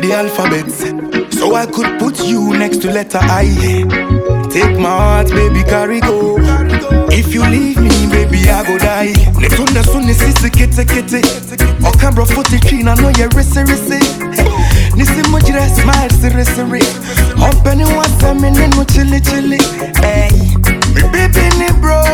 the alphabets. So I could put you next to letter I. Take my heart, baby, carry go. If you leave me, baby, I go die. Netunda sunni sisi kete kete. Okambro I know you're risi risi. Nisi mujire smile siri siri. I'm in no chili chili. Hey, me baby ni brownie,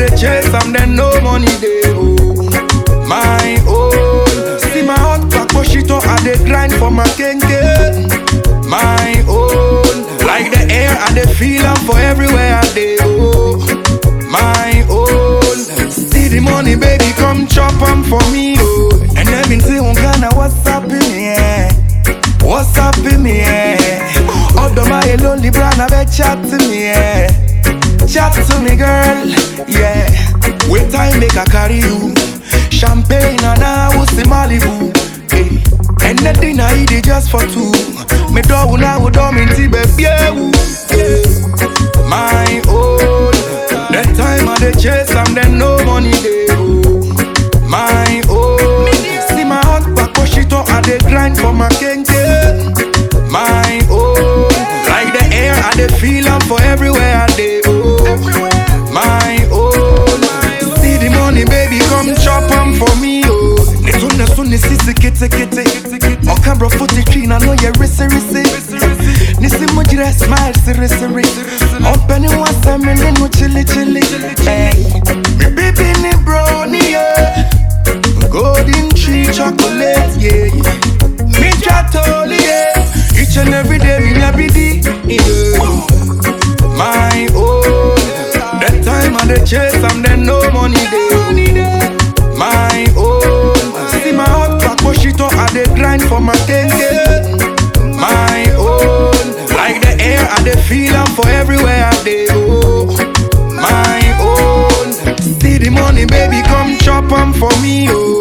I dey chase, I'm then no money dey oh. My own. See my hot it up, I dey grind for my kenge. My own. Like the air, I dey feel am for everywhere I dey oh. My own. See the money, baby, come chop am for me oh. And then been say, Ghana, what's up in here? What's up in me? Yeah? Although my lonely brother, bet chat to me. Yeah. Chat to me, girl. Yeah. Wait time make I carry you. Champagne and I will see Malibu. Hey. And the dinner I eat just for two. Me do now would do me baby. Yeah. My own. That time I dey chase, I'm then no money dey oh. My own. See my hot back, push it up, I dey grind for my kenge. My own. Like the air, I dey feel am for everywhere for me oh. Netunda sunni sisi kete kete. Okambro footy clean, I know you're risi risi. Nisi mujire smile siri siri. İt once, I'm in no chili chili. Hey, me baby ni brownie yeah. Golden tree chocolate, yeah. Me tratoli, yeah. Each and every day, me every day, yeah. My own. That time I dey chase, I'm then no money day. I dey feel am for everywhere I dey oh. My own. See the money, baby, come chop am for me oh.